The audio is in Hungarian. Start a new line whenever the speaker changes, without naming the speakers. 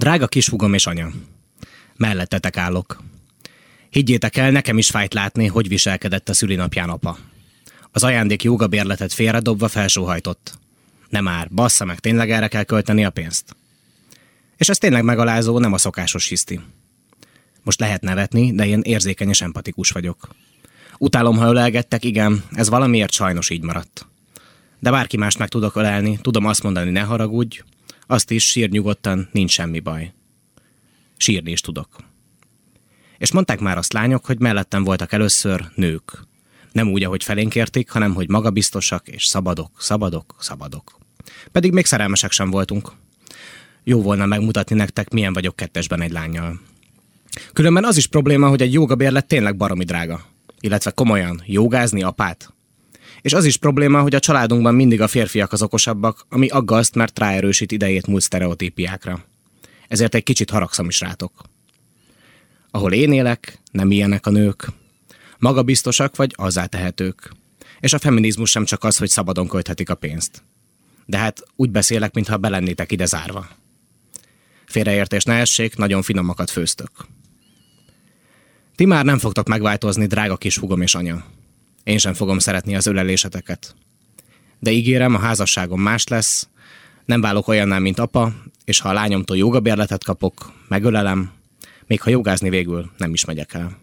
Drága kisfugom és anya, mellettetek állok. Higgyétek el, nekem is fájt látni, hogy viselkedett a szülinapján apa. Az ajándék jogabérletet félredobva felsóhajtott. Nem már, bassza meg, tényleg erre kell költeni a pénzt. És ez tényleg megalázó, nem a szokásos hiszti. Most lehet nevetni, de én érzékeny és empatikus vagyok. Utálom, ha ölelgettek, igen, ez valamiért sajnos így maradt. De bárki mást meg tudok ölelni, tudom azt mondani, ne haragudj, azt is sír nyugodtan, nincs semmi baj. Sírni is tudok. És mondták már azt lányok, hogy mellettem voltak először nők. Nem úgy, ahogy felénk érték, hanem hogy magabiztosak és szabadok, szabadok, szabadok. Pedig még szerelmesek sem voltunk. Jó volna megmutatni nektek, milyen vagyok kettesben egy lányjal. Különben az is probléma, hogy egy jogabérlet tényleg baromi drága. Illetve komolyan, jogázni apát? És az is probléma, hogy a családunkban mindig a férfiak az okosabbak, ami aggaszt, mert ráerősít idejét múlt sztereotípiákra. Ezért egy kicsit haragszom is rátok. Ahol én élek, nem ilyenek a nők. Magabiztosak vagy tehetők. És a feminizmus sem csak az, hogy szabadon költhetik a pénzt. De hát úgy beszélek, mintha belennétek ide zárva. Félreértés ne essék, nagyon finomakat főztök. Ti már nem fogtok megváltozni, drága kis hugom és anya. Én sem fogom szeretni az öleléseteket. De ígérem, a házasságom más lesz, nem válok olyannál, mint apa, és ha a lányomtól jogabérletet kapok, megölelem, még ha jogázni végül nem is megyek el.